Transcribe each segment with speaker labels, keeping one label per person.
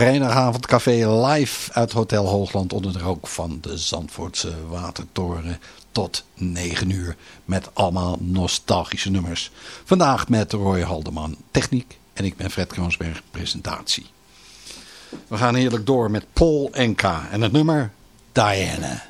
Speaker 1: vrijdagavondcafé live uit Hotel Hoogland onder de rook van de Zandvoortse Watertoren tot 9 uur met allemaal nostalgische nummers. Vandaag met Roy Haldeman techniek en ik ben Fred Kroonsberg presentatie. We gaan heerlijk door met Paul Enka en het nummer Diana.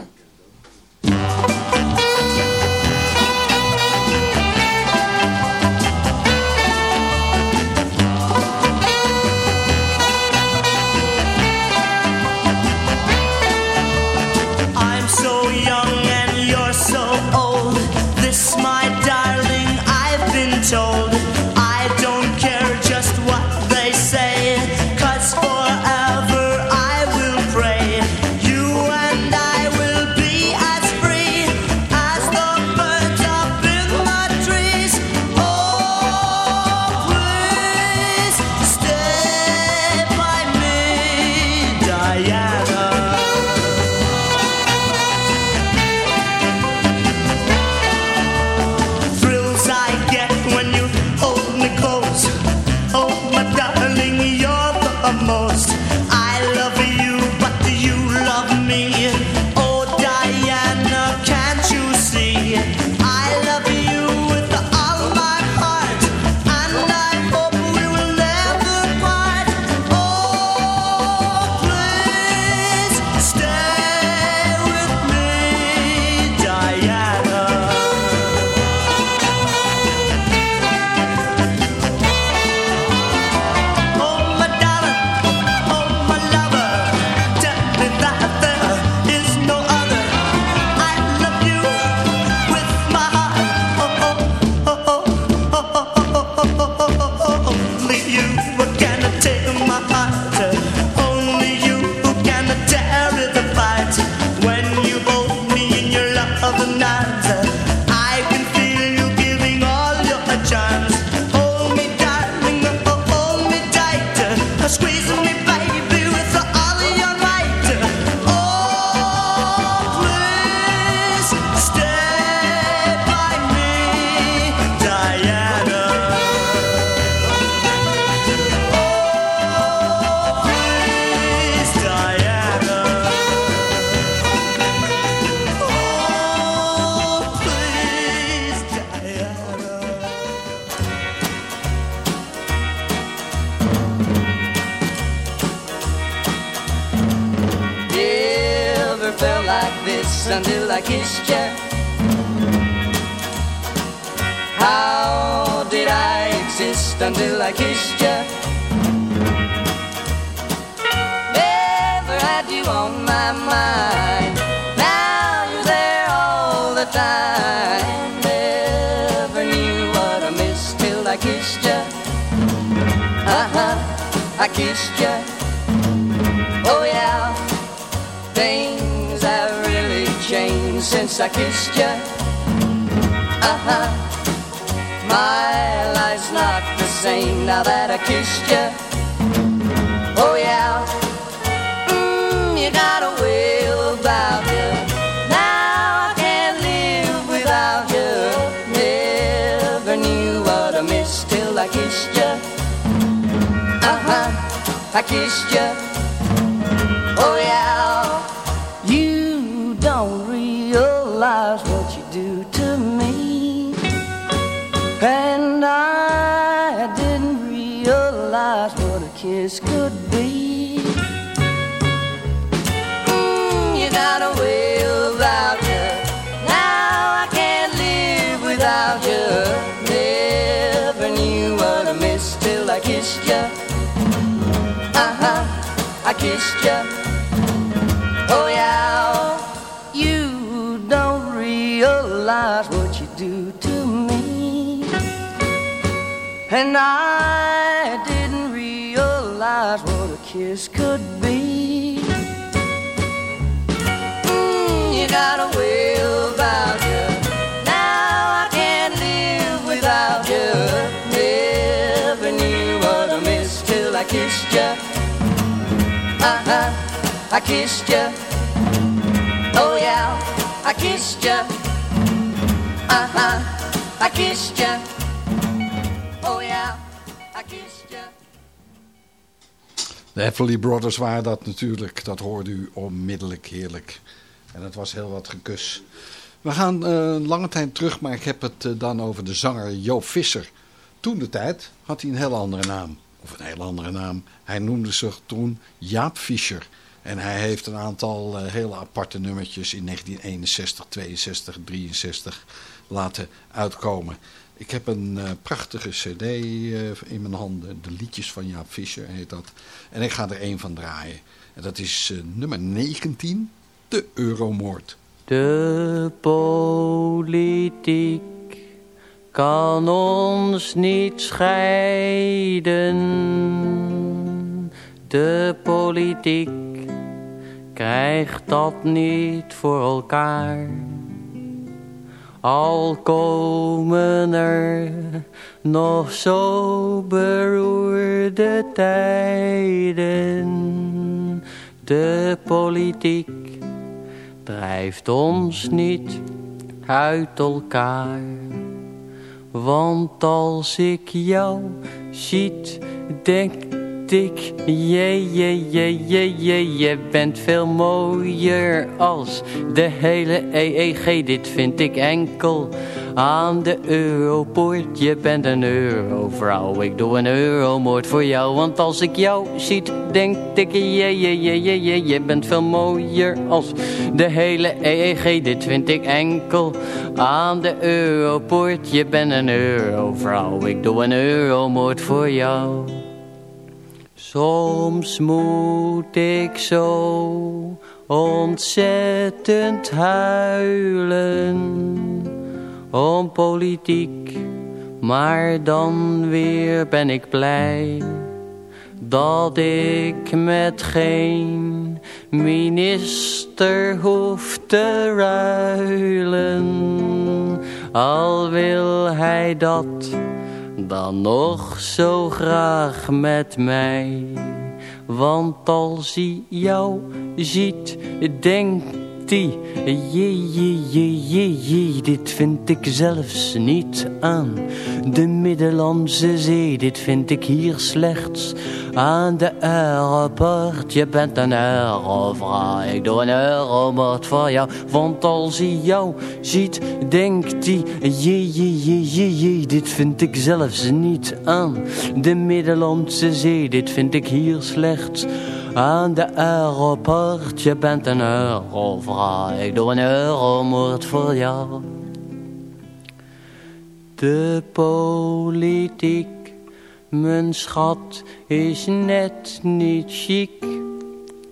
Speaker 2: What I
Speaker 3: missed till I kissed you. Uh-huh. I kissed you. Oh yeah. You don't realize what you do to me. And I didn't realize what a kiss could kissed you. Oh yeah, you don't realize what you do to me. And I didn't realize what a kiss could be. Mm, you got a Uh I kissed. Oh yeah, I kissed you. Uh huh, I. Oh yeah, I kissed you.
Speaker 4: De Everly Brothers waren dat natuurlijk. Dat hoorde u onmiddellijk heerlijk. En het was heel wat gekus. We gaan eh, lange tijd terug, maar ik heb het eh, dan over de zanger Joop Visser. Toen de tijd had hij een heel andere naam. Of een heel andere naam. Hij noemde zich toen Jaap Fischer. En hij heeft een aantal eh, hele aparte nummertjes in 1961, 62, 63 laten uitkomen. Ik heb een eh, prachtige cd eh, in mijn handen. De liedjes van Jaap Fischer heet dat. En ik ga er één van draaien. En dat is nummer 19, de Euromoord.
Speaker 5: De politiek kan ons niet scheiden. De politiek krijgt dat niet voor elkaar. Al komen er nog zo beroerde tijden. De politiek drijft ons niet uit elkaar. Want als ik jou ziet, denk ik, je, je, je, je, je, je bent veel mooier als de hele EEG. Dit vind ik enkel aan de Europoort. Je bent een eurovrouw, ik doe een euromoord voor jou. Want als ik jou ziet, denk ik, je, je, je, je, je, je bent veel mooier als de hele EEG. Dit vind ik enkel aan de Europoort. Je bent een eurovrouw, ik doe een euromoord voor jou. Soms moet ik zo ontzettend huilen om politiek, maar dan weer ben ik blij dat ik met geen minister hoef te ruilen. Al wil hij dat dan nog zo graag met mij. Want als hij jou ziet, denkt hij, je, je, je, je, je, dit vind ik zelfs niet aan. De Middellandse Zee, dit vind ik hier slechts aan de aeroport. Je bent een eurovrouw, ik doe een euromoord voor jou. Want als hij jou ziet, denkt hij, je, je, je, je, je, dit vind ik zelfs niet aan. De Middellandse Zee, dit vind ik hier slechts aan de aeroport. Je bent een eurovrouw, ik doe een euromoord voor jou. De politiek, mijn schat, is net niet chic.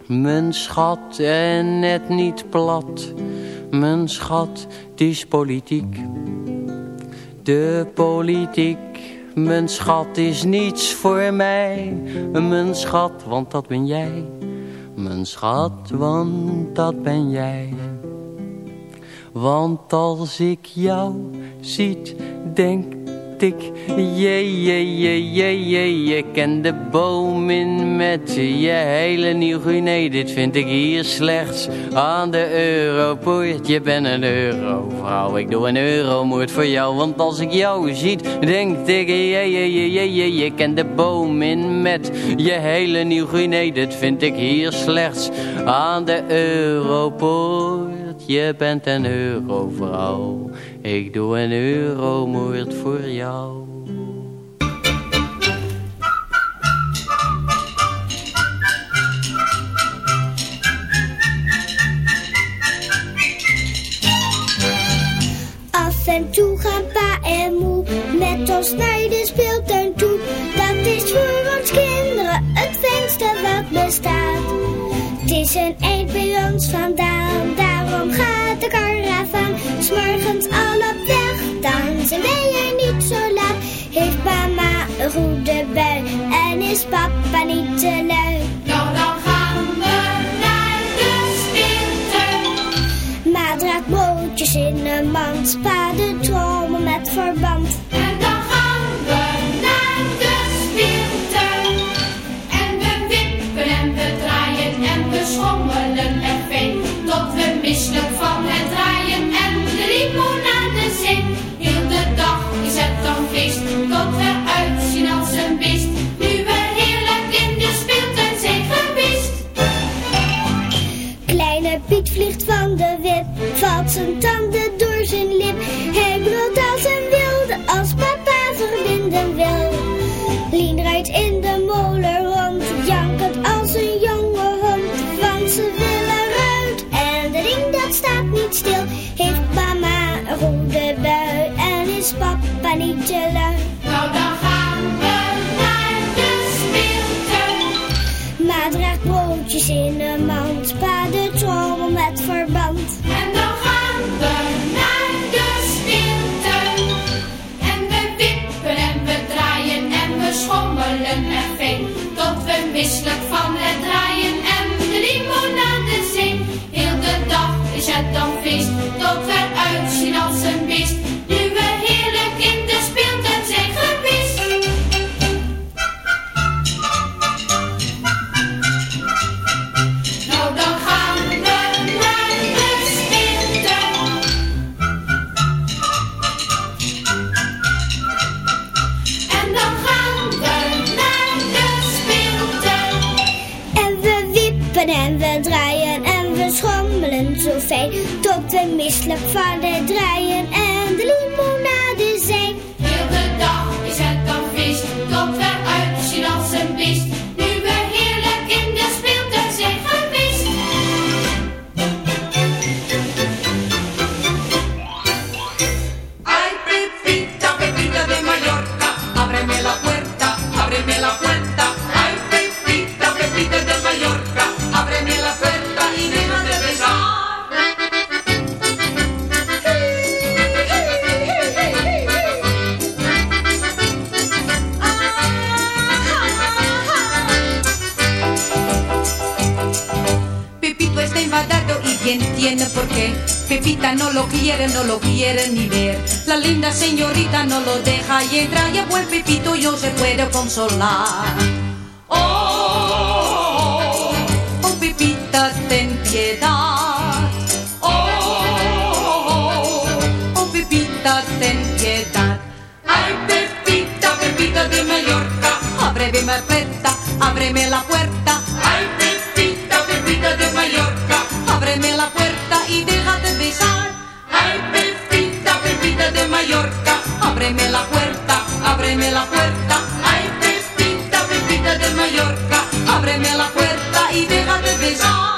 Speaker 5: Mijn schat en net niet plat. Mijn schat, het is politiek. De politiek, mijn schat, is niets voor mij. Mijn schat, want dat ben jij. Mijn schat, want dat ben jij. Want als ik jou ziet, denk ik, jee, jee, jee, jee, jee, je ken de boom in met je hele nieuw Guinea. Dit vind ik hier slechts aan de europoort. Je bent een eurovrouw, ik doe een euromoord voor jou. Want als ik jou ziet, denk ik, jee, jee, jee, jee, jee, je ken de boom in met je hele nieuw Guinea. Dit vind ik hier slechts aan de europoort. Je bent een eurovrouw. Ik doe een euromoord voor jou.
Speaker 6: Af en toe gaan pa en moe met ons naar de speeltuin toe. Dat is voor ons kinderen het fijnste wat bestaat. Is een eind bij ons vandaan, daarom gaat de karavaan. S'morgens al op weg, dan zijn wij er niet zo laat. Heeft mama een goede bui en is papa niet te lui.
Speaker 7: Nou, dan gaan we naar de speeltuin.
Speaker 6: Ma draagt broodjes in een mand,
Speaker 7: zijn
Speaker 6: tanden door zijn lip. Hij brult als een wilde, als papa verbinden wil. Lien rijdt in de molen rond, jankend als een jonge hond. Want ze willen eruit en de ring dat staat niet stil. Heeft mama een goede bui en is papa niet te.
Speaker 7: We draaien en we schommelen
Speaker 6: zo fijn. Tot we misselijk van het draaien
Speaker 8: Pepita no lo quiere, no lo quiere ni ver. La linda señorita no lo deja y entra y a buen Pepito yo se puede consolar. Oh, oh, Pepita, ten piedad. Oh, oh, Pepita, ten piedad. Ay, Pepita, Pepita de Mallorca, ábreme la puerta, ábreme la puerta. La puerta. Ay, Pepita, Pepita de Mallorca, ábreme la puerta y déjate besar.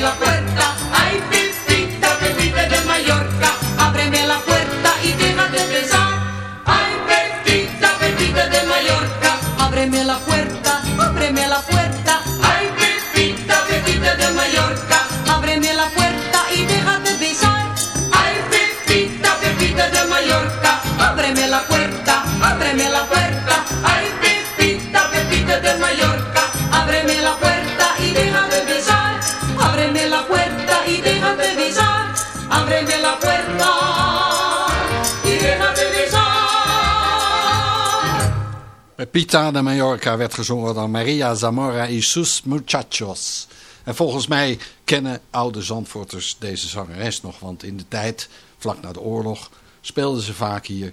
Speaker 8: la puerta.
Speaker 7: Pepita de Mallorca
Speaker 4: werd gezongen door Maria Zamora y sus muchachos. En volgens mij kennen oude Zandvoorters deze zangeres nog, want in de tijd, vlak na de oorlog, speelden ze vaak hier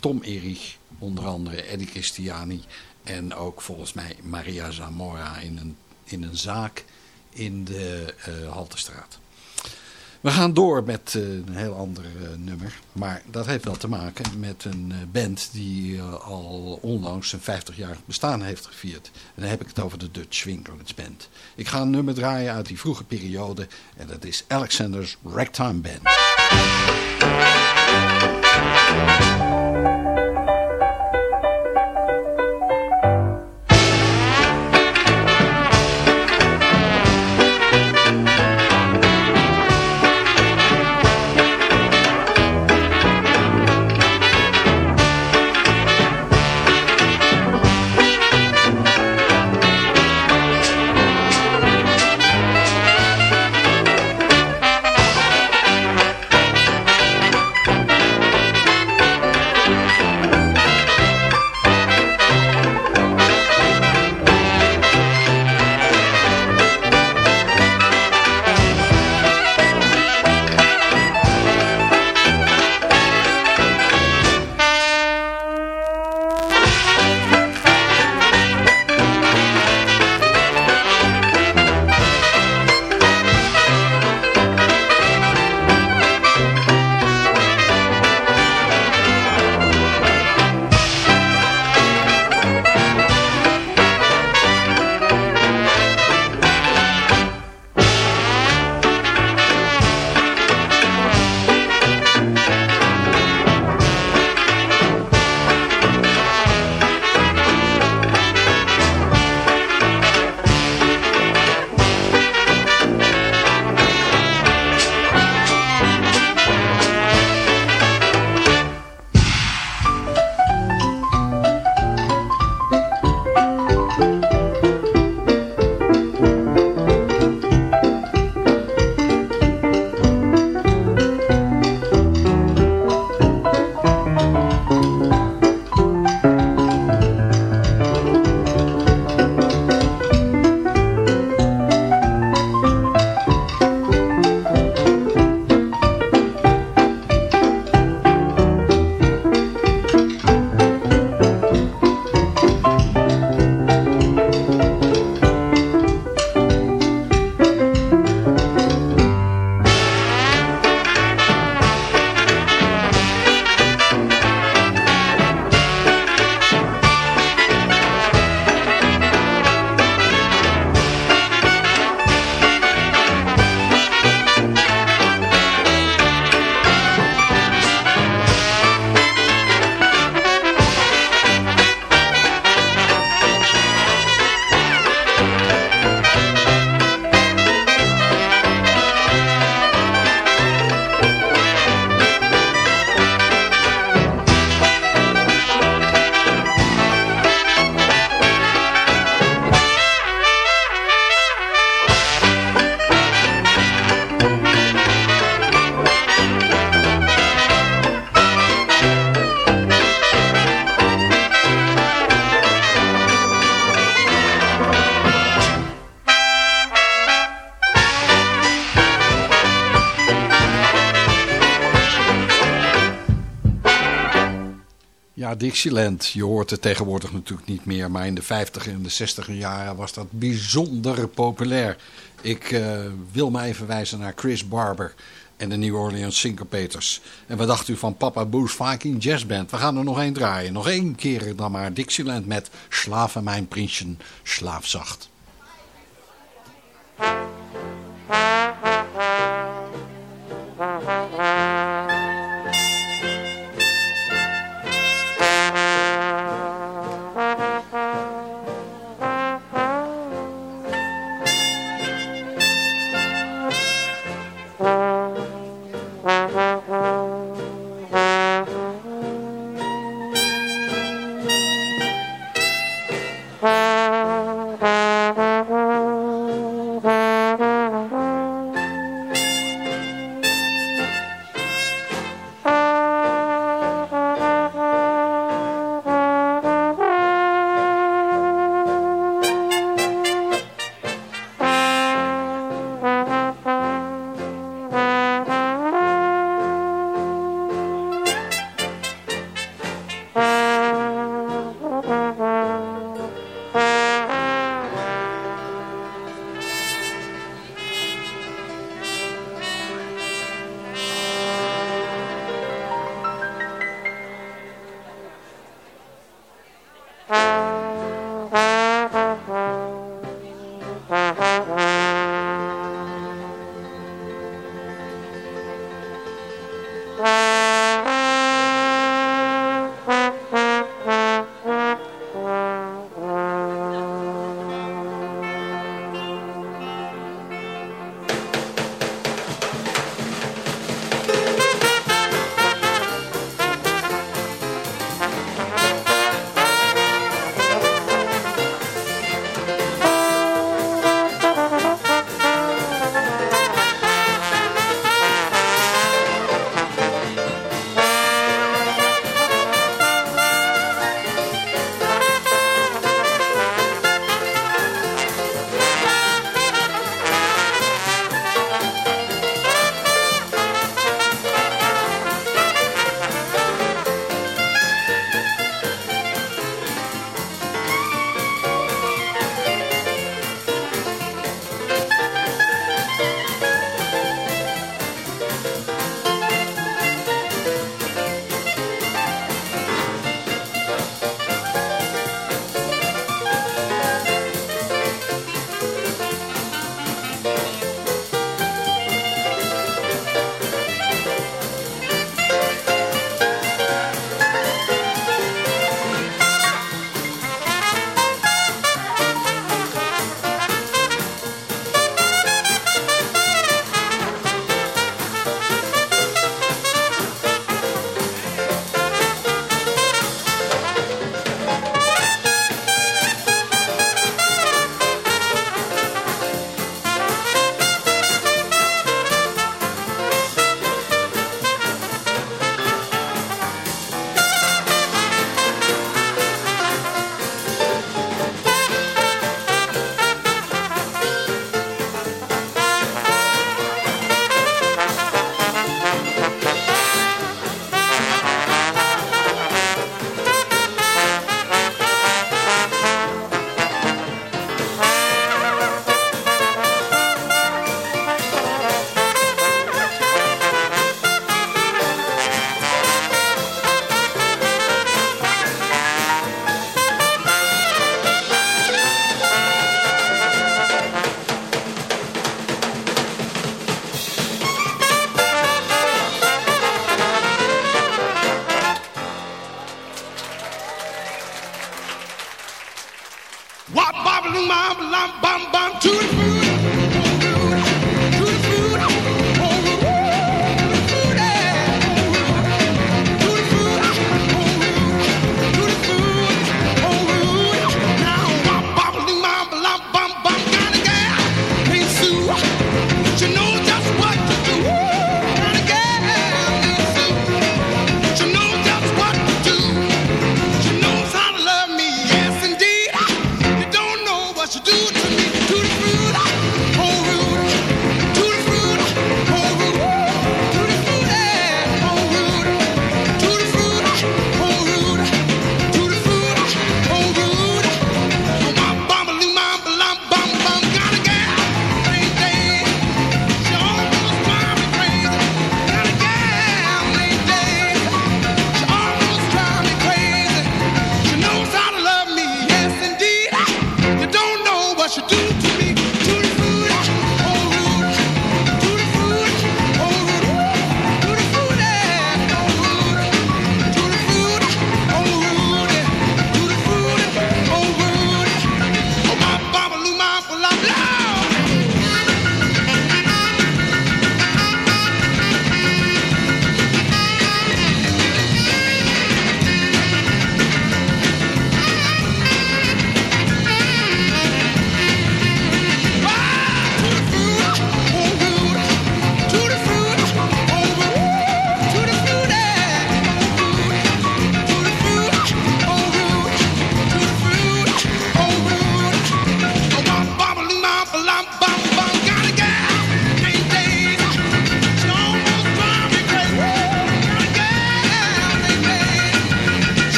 Speaker 4: Tom Erich, onder andere Eddie Christiani en ook volgens mij Maria Zamora in een, in een zaak in de eh Haltestraat. We gaan door met eh, een heel ander eh, nummer. Maar dat heeft wel te maken met een eh, band die al onlangs zijn 50-jarig bestaan heeft gevierd. En dan heb ik het over de Dutch Swingers Band. Ik ga een nummer draaien uit die vroege periode. En dat is Alexander's Ragtime Band. Dixieland, je hoort het tegenwoordig natuurlijk niet meer, maar in de 50 en de 60 jaren was dat bijzonder populair. Ik eh, wil me even wijzen naar Chris Barber en de New Orleans Syncopators. En wat dacht u van Papa Boo's Viking Jazz Band? We gaan er nog één draaien. Nog één keer dan maar Dixieland met Slaven mijn prinsje, slaafzacht.
Speaker 9: Wop,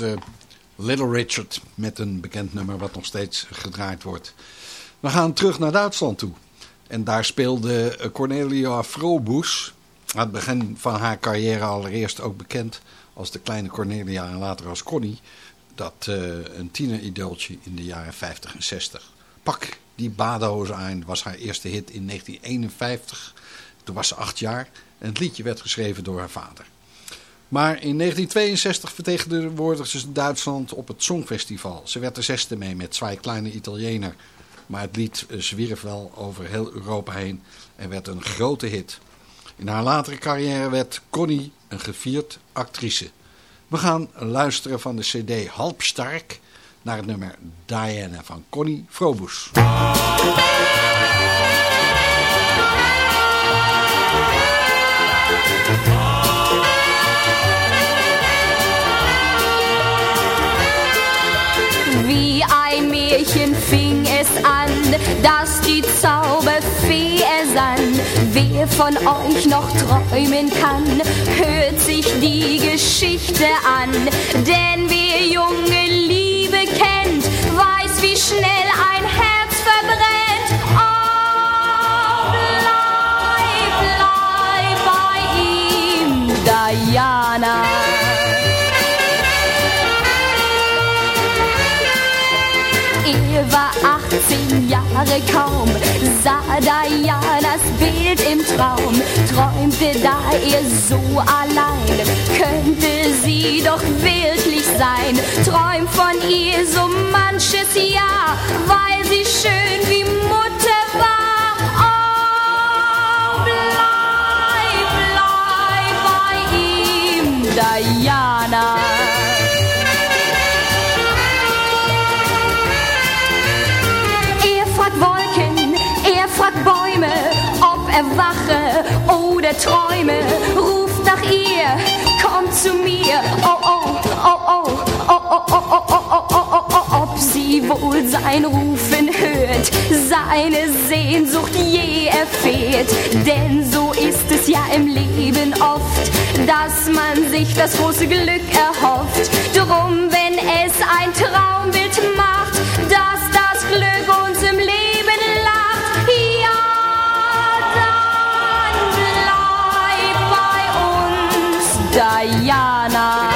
Speaker 4: eh, Little Richard met een bekend nummer wat nog steeds gedraaid wordt. We gaan terug naar Duitsland toe. En daar speelde Cornelia Froboes aan het begin van haar carrière allereerst ook bekend als de kleine Cornelia en later als Connie. Dat eh, een tieneridooltje in de jaren 50 en 60. Pak die badehozen aan was haar eerste hit in 1951. Toen was ze acht jaar en het liedje werd geschreven door haar vader. Maar in 1962 vertegenwoordigde ze Duitsland op het Songfestival. Ze werd de zesde mee met Zwei Kleine Italiener. Maar het lied eh, zwierf wel over heel Europa heen en werd een grote hit. In haar latere carrière werd Connie een gevierd actrice. We gaan luisteren van de cd Halpstark naar het nummer Diana van Connie Frobus.
Speaker 10: Wie ein Märchen fing es an, dass die Zauberfee ersann. Wer von euch noch träumen kann, hört sich die Geschichte an. Denn Jahre kaum, sah Dianas Bild im Traum, träumte, da er so allein, könnte sie doch wirklich sein. Träumt von ihr so manches Jahr, weil sie schön wie Mutter war. Oh, bleib, bleib bei ihm, Diana. Ob er wache oder träume. Ruft nach ihr, kommt zu mir. Oh, oh, oh, oh, oh, oh, oh, oh, oh, oh, oh, oh, oh, ob sie wohl sein Rufen hört, seine Sehnsucht je erfährt. Denn so ist es ja im Leben oft, dass man sich das große Glück erhofft. Drum, wenn es ein Traumbild macht, dass das Glück uns Diana.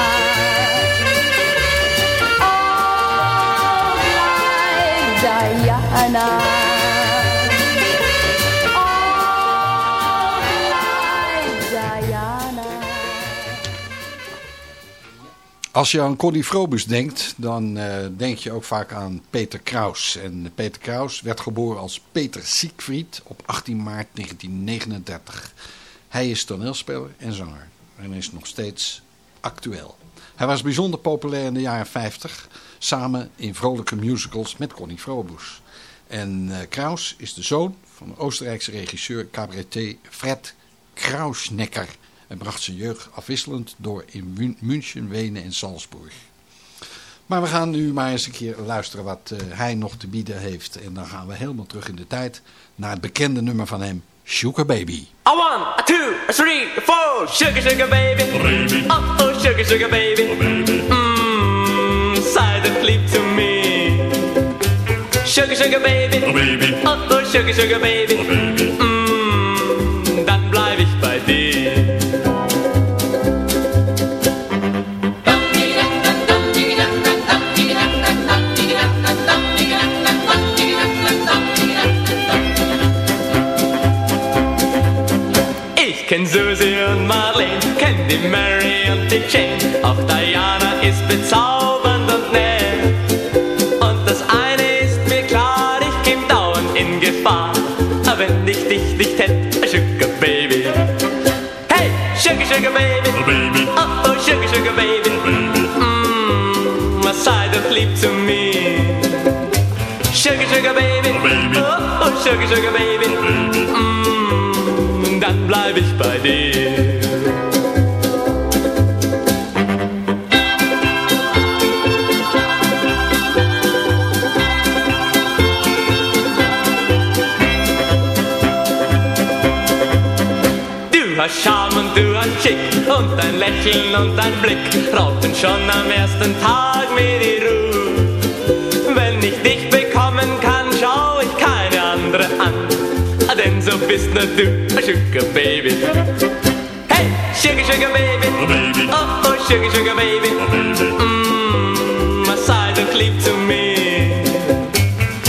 Speaker 4: Als je aan Connie Frobus denkt, dan eh, denk je ook vaak aan Peter Kraus. En Peter Kraus werd geboren als Peter Siegfried op 18 maart 1939. Hij is toneelspeler en zanger en is nog steeds actueel. Hij was bijzonder populair in de jaren 50, samen in vrolijke musicals met Connie Frobus. En eh, Kraus is de zoon van de Oostenrijkse regisseur cabaretier Fred Krausnecker en bracht zijn jeugd afwisselend door in München, Wenen en Salzburg. Maar we gaan nu maar eens een keer luisteren wat eh, hij nog te bieden heeft. En dan gaan we helemaal terug in de tijd naar het bekende nummer van hem, Sugar Baby.
Speaker 11: A one, a two, three, four. Sugar, sugar baby. Oh, oh, sugar, sugar baby. Mmm, silent to me. Sugar, sugar baby. Oh, oh, sugar, sugar baby. Mmm, dann bleib ich bei dir. Kenn Susi und Marlene, kenn die Mary und die Jane. Auch Diana ist bezaubernd und nett. Und das eine ist mir klar, ich käm dauernd in Gefahr. Aber wenn ich dich nicht hätt, Sugar Baby. Hey, Sugar, Sugar Baby. Oh, oh, Sugar, Sugar Baby. Mmm, sei doch lieb zu mir. Sugar, Sugar Baby. Oh, oh, Sugar, Sugar Baby. Mm, dann bleib ich bei dir. Du hast Charme und du hast Schick und dein Lächeln und dein Blick raubten schon am ersten Tag mir die Ruhe. Wenn ich dich bekommen Bist nur du, a Sugar Baby. Hey, Sugar Sugar Baby, oh, baby. oh, oh Sugar Sugar Baby, oh, baby. Mm, my side don't cleave to me.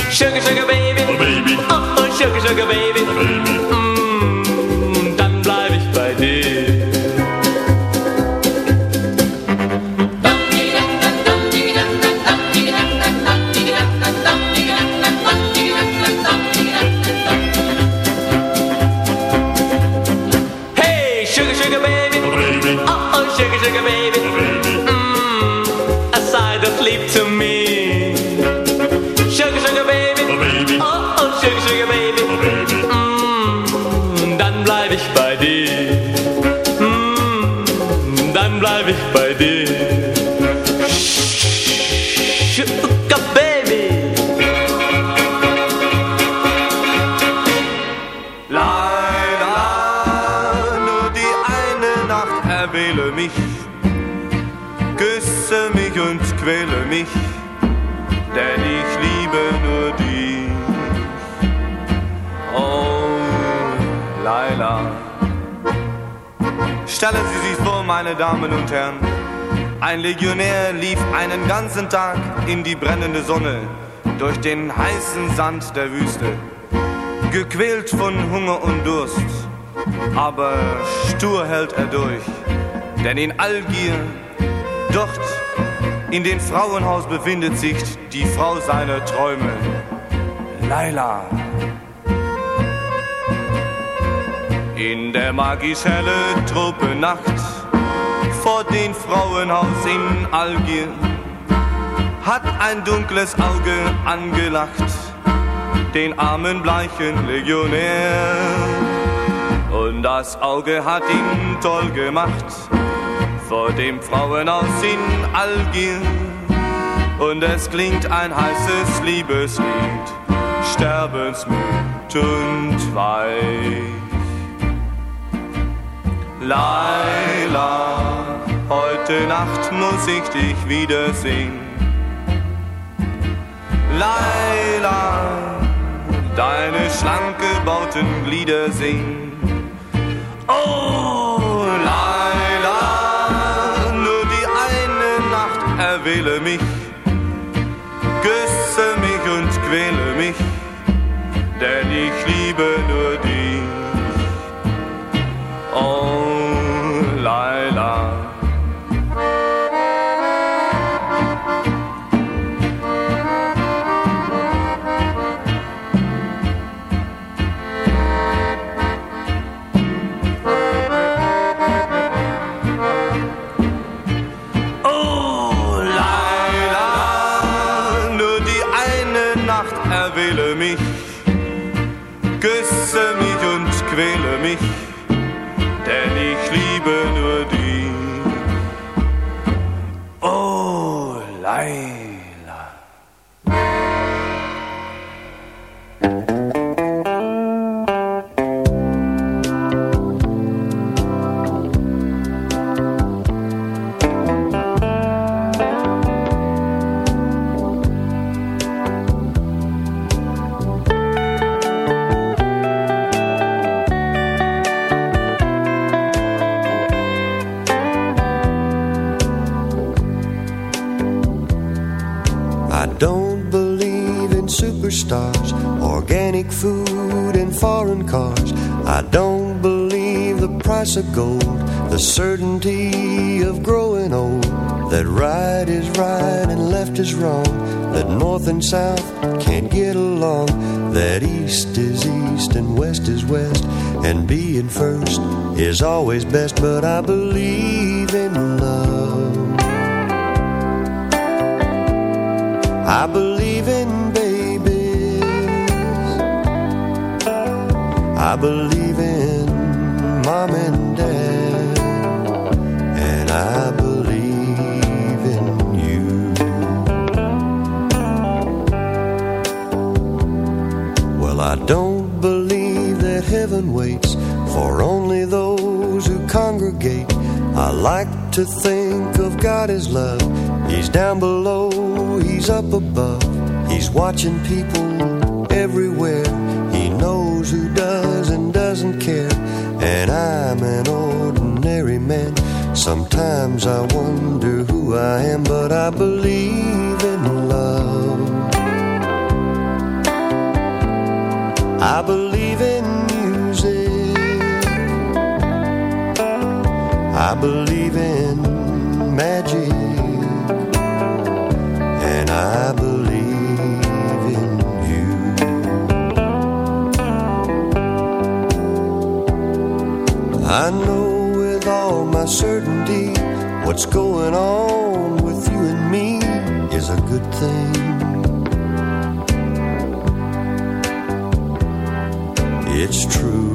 Speaker 11: Sugar Sugar Baby, oh, baby. oh, oh Sugar Sugar oh, baby.
Speaker 12: Meine Damen und Herren, ein Legionär lief einen ganzen Tag in die brennende Sonne durch den heißen Sand der Wüste gequält von Hunger und Durst. Aber stur hält er durch, denn in Algier, dort in dem Frauenhaus befindet sich die Frau seiner Träume, Laila. In der magisch helle Tropennacht vor dem Frauenhaus in Algier hat ein dunkles Auge angelacht den armen bleichen Legionär. Und das Auge hat ihn toll gemacht vor dem Frauenhaus in Algier. Und es klingt ein heißes Liebeslied, sterbensmüd und weich. Laila, heute Nacht muss ich dich wiedersehen. Laila, deine schlank gebauten Glieder singen. Oh,
Speaker 13: price of gold, the certainty of growing old. That right is right and left is wrong, that north and south can't get along, that east is east and west is west, and being first is always best. But I believe in love. I believe in babies. I believe in mom and only those who congregate. I like to think of God as love. He's down below, He's up above. He's watching people everywhere. He knows who does and doesn't care. And I'm an ordinary man. Sometimes I wonder who I am, but I believe I believe in magic. And I believe in you. I know with all my certainty what's going on with you and me is a good thing. It's true.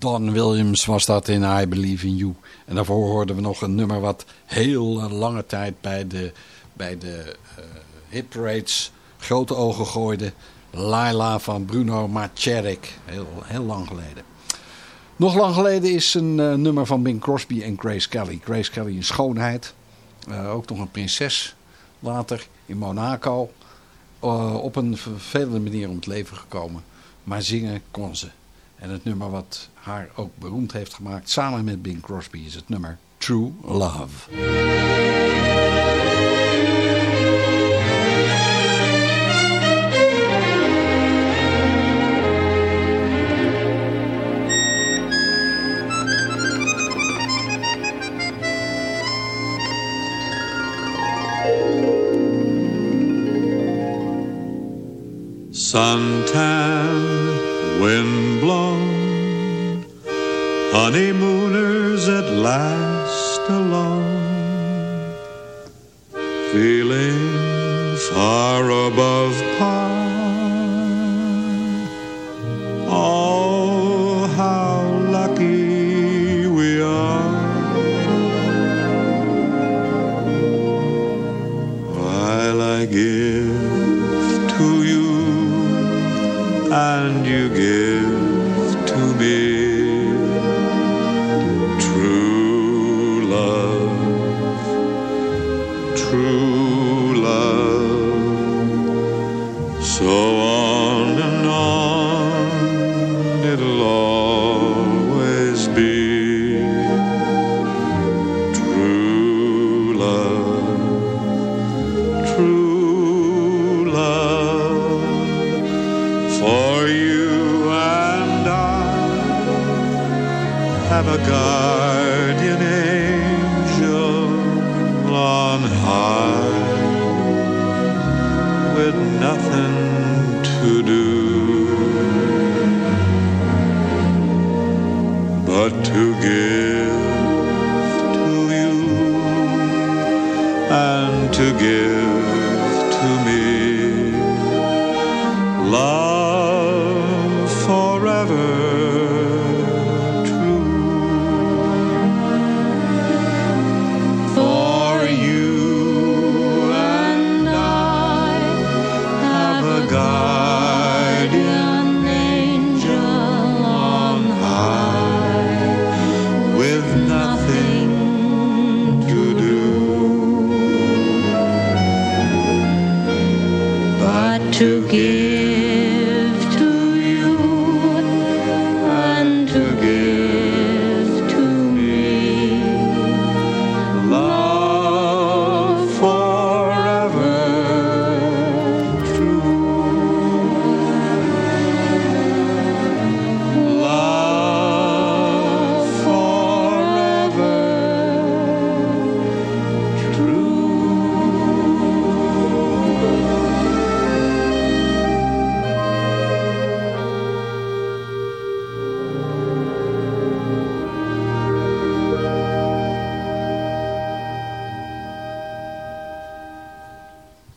Speaker 4: Don Williams was dat in I Believe in You. En daarvoor hoorden we nog een nummer wat heel eh, lange tijd bij de, bij de uh, grote ogen gooide. Laila van Bruno Macerik. Heel, heel lang geleden. Nog lang geleden is een eh, nummer van Bing Crosby en Grace Kelly. Grace Kelly een schoonheid. Uh, ook nog een prinses. Later in Monaco. Op een vervelende manier om het leven gekomen. Maar zingen kon ze. En het nummer wat haar ook beroemd heeft gemaakt, samen met Bing Crosby, is het nummer True Love.
Speaker 14: Suntan, honeymooners at last alone, feeling far above Little old.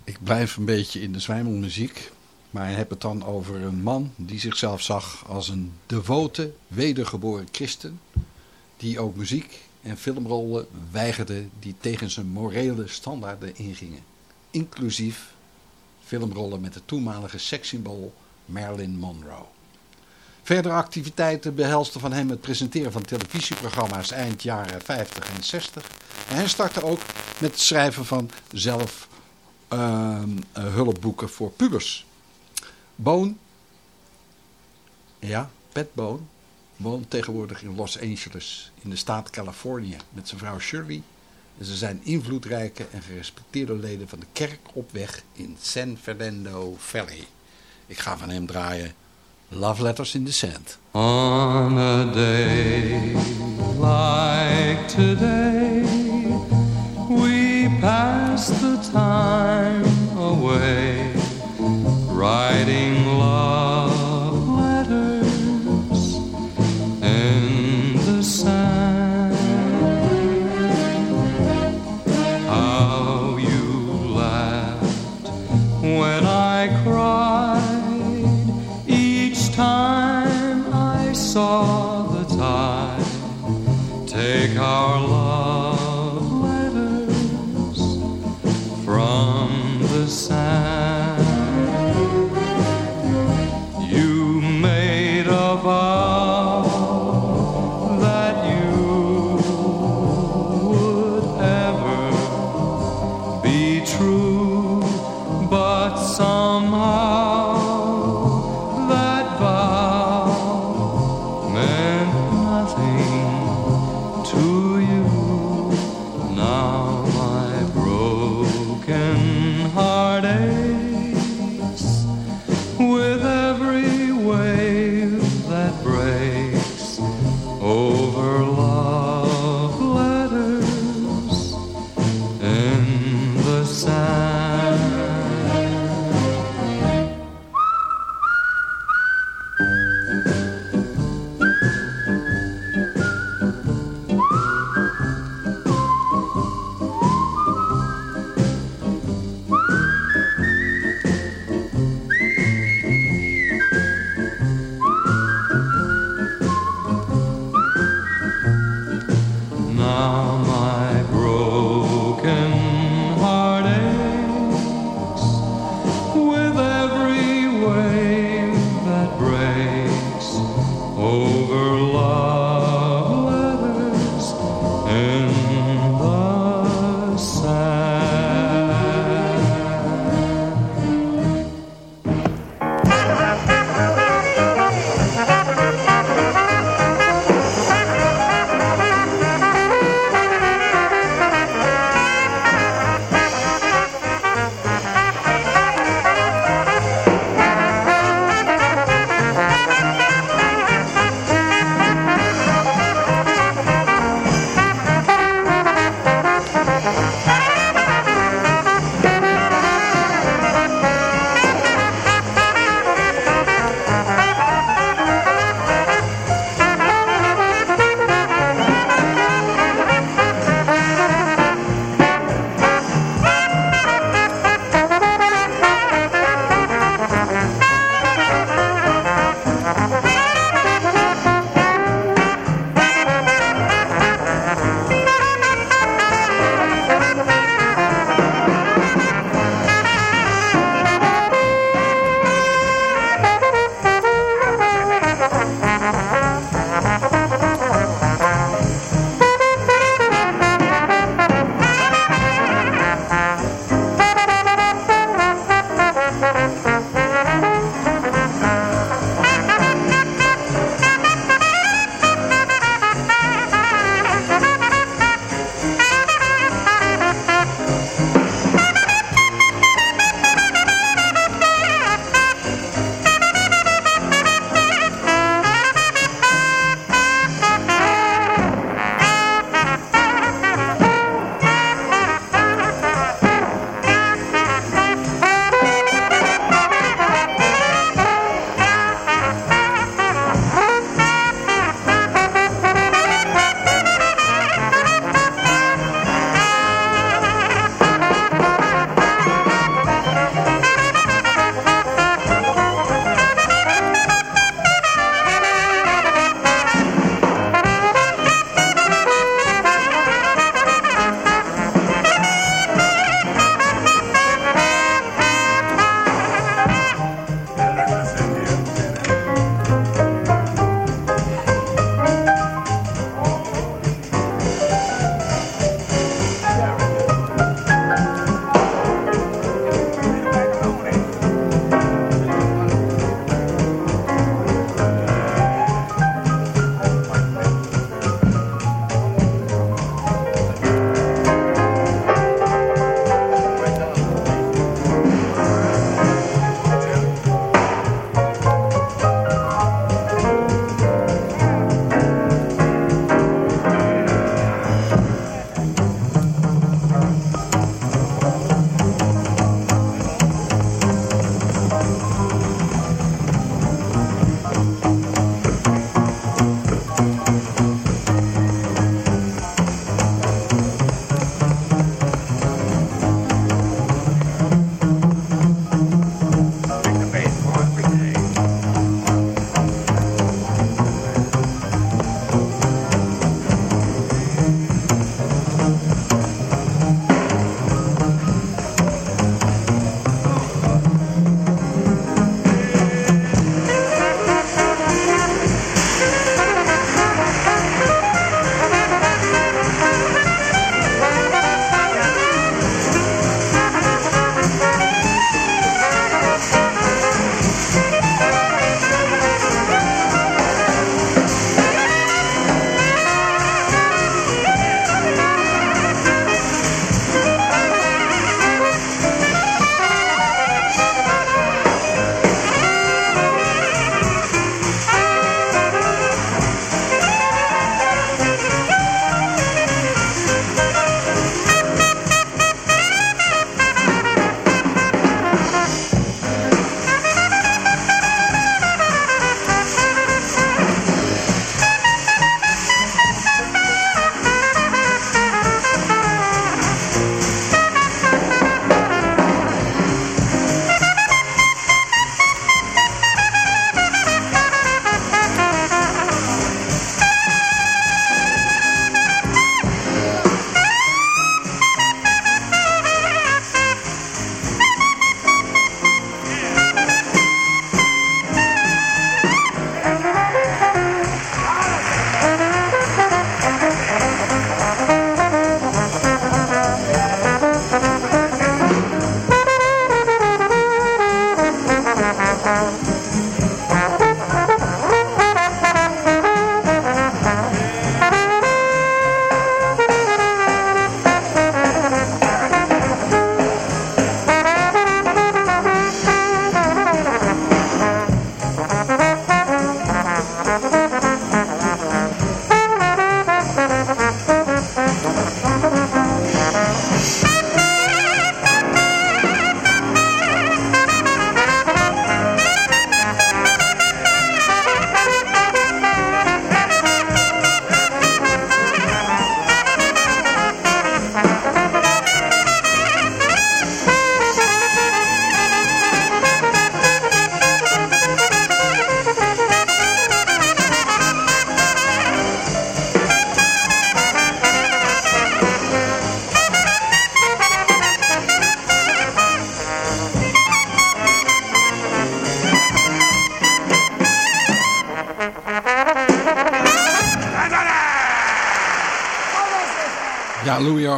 Speaker 4: Ik blijf een beetje in de zwijmelmuziek. Maar ik heb het dan over een man die zichzelf zag als een devote, wedergeboren christen. Die ook muziek en filmrollen weigerde die tegen zijn morele standaarden ingingen. Inclusief filmrollen met de toenmalige sekssymbool Marilyn Monroe. Verdere activiteiten behelsten van hem het presenteren van televisieprogramma's eind jaren 50 en 60. En hij startte ook met het schrijven van zelf ehm, eh, hulpboeken voor pubers. Boon, ja, Pat Boon, woont tegenwoordig in Los Angeles in de staat Californië met zijn vrouw Shirley. En ze zijn invloedrijke en gerespecteerde leden van de kerk op weg in San Fernando Valley. Ik ga van hem draaien Love Letters in the Sand.
Speaker 14: On a day like today,
Speaker 4: fighting.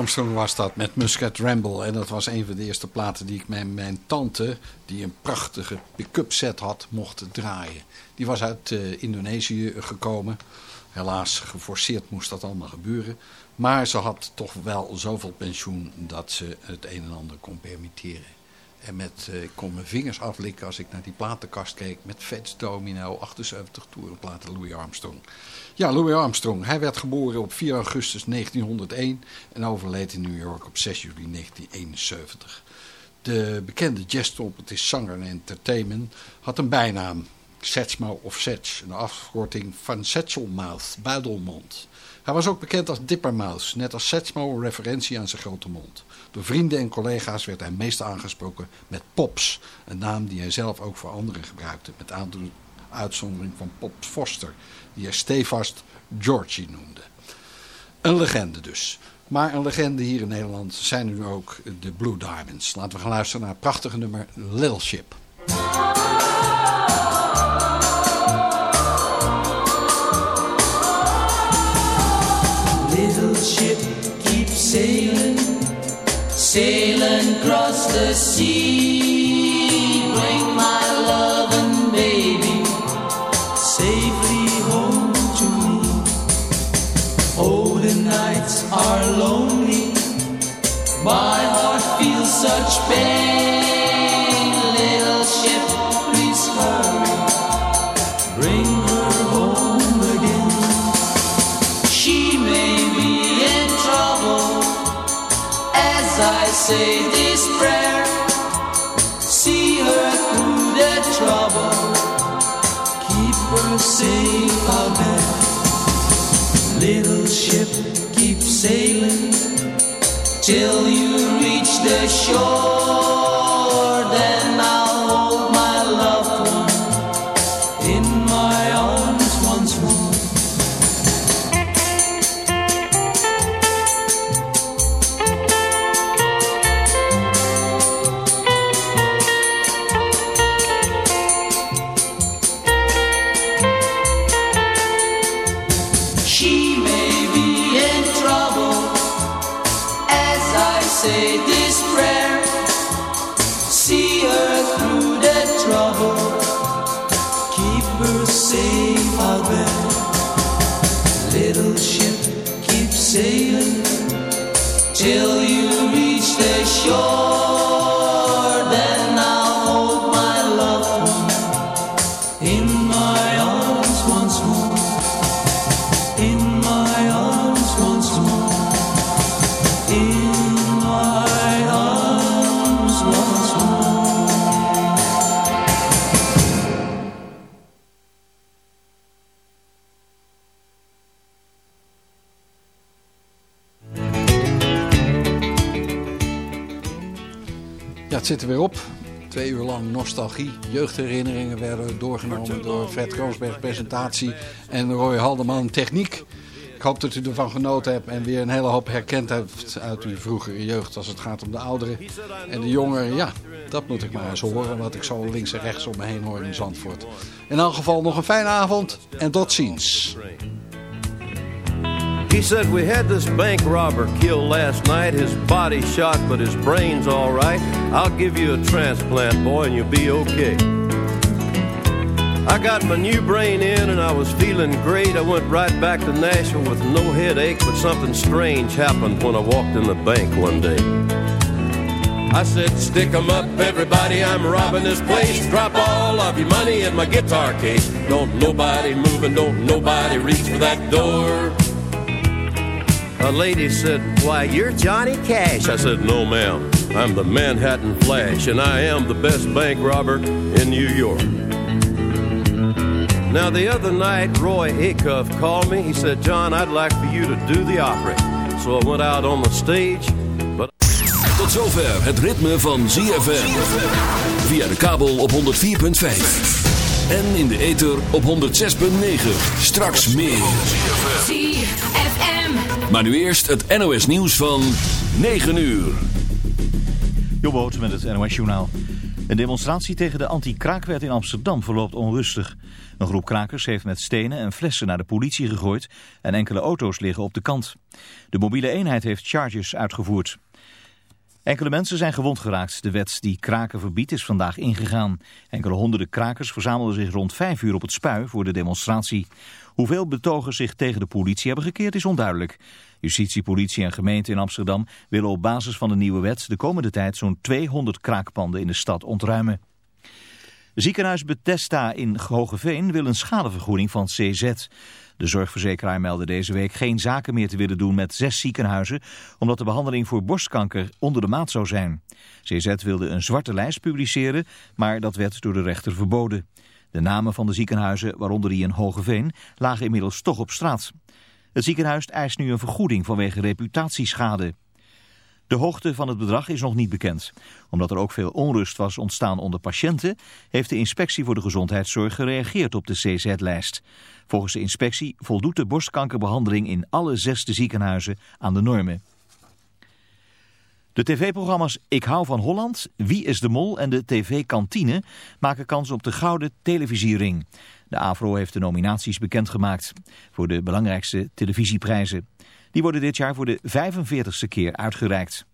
Speaker 4: Armstrong was dat met Muscat Ramble. En dat was een van de eerste platen die ik met mijn tante, die een prachtige pick-up set had, mocht draaien. Die was uit eh, Indonesië gekomen. Helaas, geforceerd moest dat allemaal gebeuren. Maar ze had toch wel zoveel pensioen dat ze het een en ander kon permitteren. En met, eh, ik kon mijn vingers aflikken als ik naar die platenkast keek. Met Fats Domino, 78 toerenplaten Louis Armstrong. Ja, Louis Armstrong. Hij werd geboren op 4 augustus 1901 en overleed in New York op 6 juli 1971. De bekende jazztrompetist, zanger en entertainment had een bijnaam. Setsmo of Sets, een afkorting van Setselmouth, buidelmond. Hij was ook bekend als Dippermouth, net als Setsmo een referentie aan zijn grote mond. Door vrienden en collega's werd hij meest aangesproken met Pops, een naam die hij zelf ook voor anderen gebruikte, met uitzondering van Pops Foster, die hij stevast Georgie noemde. Een legende dus. Maar een legende hier in Nederland zijn nu ook de Blue Diamonds. Laten we gaan luisteren naar het prachtige nummer Little Ship.
Speaker 15: The shore.
Speaker 4: Nostalgie. Jeugdherinneringen werden doorgenomen door Fred Kroonsberg presentatie en Roy Haldeman techniek. Ik hoop dat u ervan genoten hebt en weer een hele hoop herkend hebt uit uw vroegere jeugd als het gaat om de ouderen. En de jongeren, ja, dat moet ik maar eens horen wat ik zo links en rechts om me heen hoor in Zandvoort. In elk geval nog een fijne avond en tot ziens.
Speaker 16: He said, We had this bank robber killed last night. His body shot, but his brain's all right. I'll give you a transplant, boy, and you'll be okay. I got my new brain in and I was feeling great. I went right back to Nashville with no headache, but something strange happened when I walked in the bank one day. I said, stick 'em up, everybody, I'm robbing this place. Drop all of your money in my guitar case. Don't nobody move and don't nobody reach for that door. A lady said, Why, you're Johnny Cash. I said, No, ma'am. I'm the Manhattan Flash, and I am the best bank robber in New York. Now, the other night, Roy Acuff called me. He said, John, I'd like for you to do the opera. So I went out on the stage, but.
Speaker 17: Tot zover het ritme van ZFM. Via de kabel op 104.5. En in de ether op 106.9. Straks meer.
Speaker 10: ZFM.
Speaker 17: Maar nu eerst het NOS nieuws van 9 uur.
Speaker 18: Jobboot met het NOS Journaal. Een demonstratie tegen de anti-kraakwet in Amsterdam verloopt onrustig. Een groep krakers heeft met stenen en flessen naar de politie gegooid en enkele auto's liggen op de kant. De mobiele eenheid heeft charges uitgevoerd. Enkele mensen zijn gewond geraakt. De wet die kraken verbiedt is vandaag ingegaan. Enkele honderden krakers verzamelden zich rond vijf uur op het spui voor de demonstratie. Hoeveel betogers zich tegen de politie hebben gekeerd is onduidelijk. Justitie, politie en gemeente in Amsterdam willen op basis van de nieuwe wet de komende tijd zo'n 200 kraakpanden in de stad ontruimen. Ziekenhuis Bethesda in Hogeveen wil een schadevergoeding van CZ. De zorgverzekeraar meldde deze week geen zaken meer te willen doen met zes ziekenhuizen, omdat de behandeling voor borstkanker onder de maat zou zijn. CZ wilde een zwarte lijst publiceren, maar dat werd door de rechter verboden. De namen van de ziekenhuizen, waaronder die in Hogeveen, lagen inmiddels toch op straat. Het ziekenhuis eist nu een vergoeding vanwege reputatieschade. De hoogte van het bedrag is nog niet bekend. Omdat er ook veel onrust was ontstaan onder patiënten, heeft de inspectie voor de gezondheidszorg gereageerd op de CZ-lijst. Volgens de inspectie voldoet de borstkankerbehandeling in alle zesde ziekenhuizen aan de normen. De tv-programma's Ik hou van Holland, Wie is de Mol en de TV-kantine maken kans op de Gouden Televisiering. De AVRO heeft de nominaties bekendgemaakt voor de belangrijkste televisieprijzen. Die worden dit jaar voor de 45ste keer uitgereikt.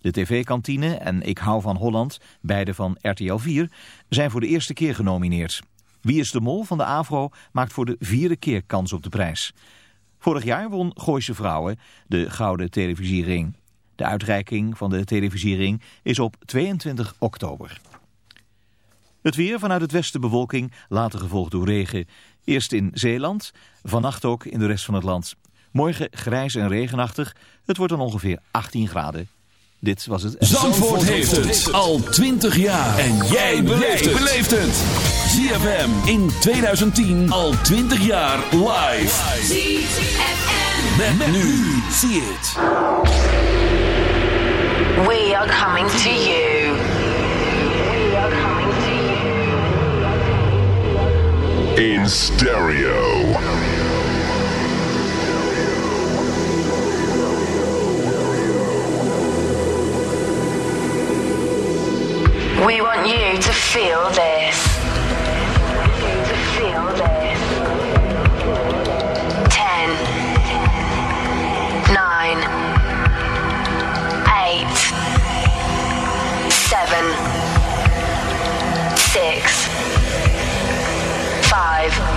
Speaker 18: De tv-kantine en Ik hou van Holland, beide van RTL 4, zijn voor de eerste keer genomineerd. Wie is de Mol van de AVRO maakt voor de vierde keer kans op de prijs. Vorig jaar won Gooise Vrouwen de Gouden Televisiering. De uitreiking van de televisiering is op 22 oktober. Het weer vanuit het westen bewolking, later gevolgd door regen. Eerst in Zeeland, vannacht ook in de rest van het land. Morgen grijs en regenachtig. Het wordt dan ongeveer 18 graden. Dit was het...
Speaker 17: Zandvoort, heeft het al 20 jaar. En jij beleeft het. ZFM in 2010 al 20 jaar live.
Speaker 7: ZFM.
Speaker 17: Met, nu. Zie het.
Speaker 19: We are coming to you.
Speaker 20: In stereo.
Speaker 19: We want you to feel this. Ten, nine, eight, seven, six, five.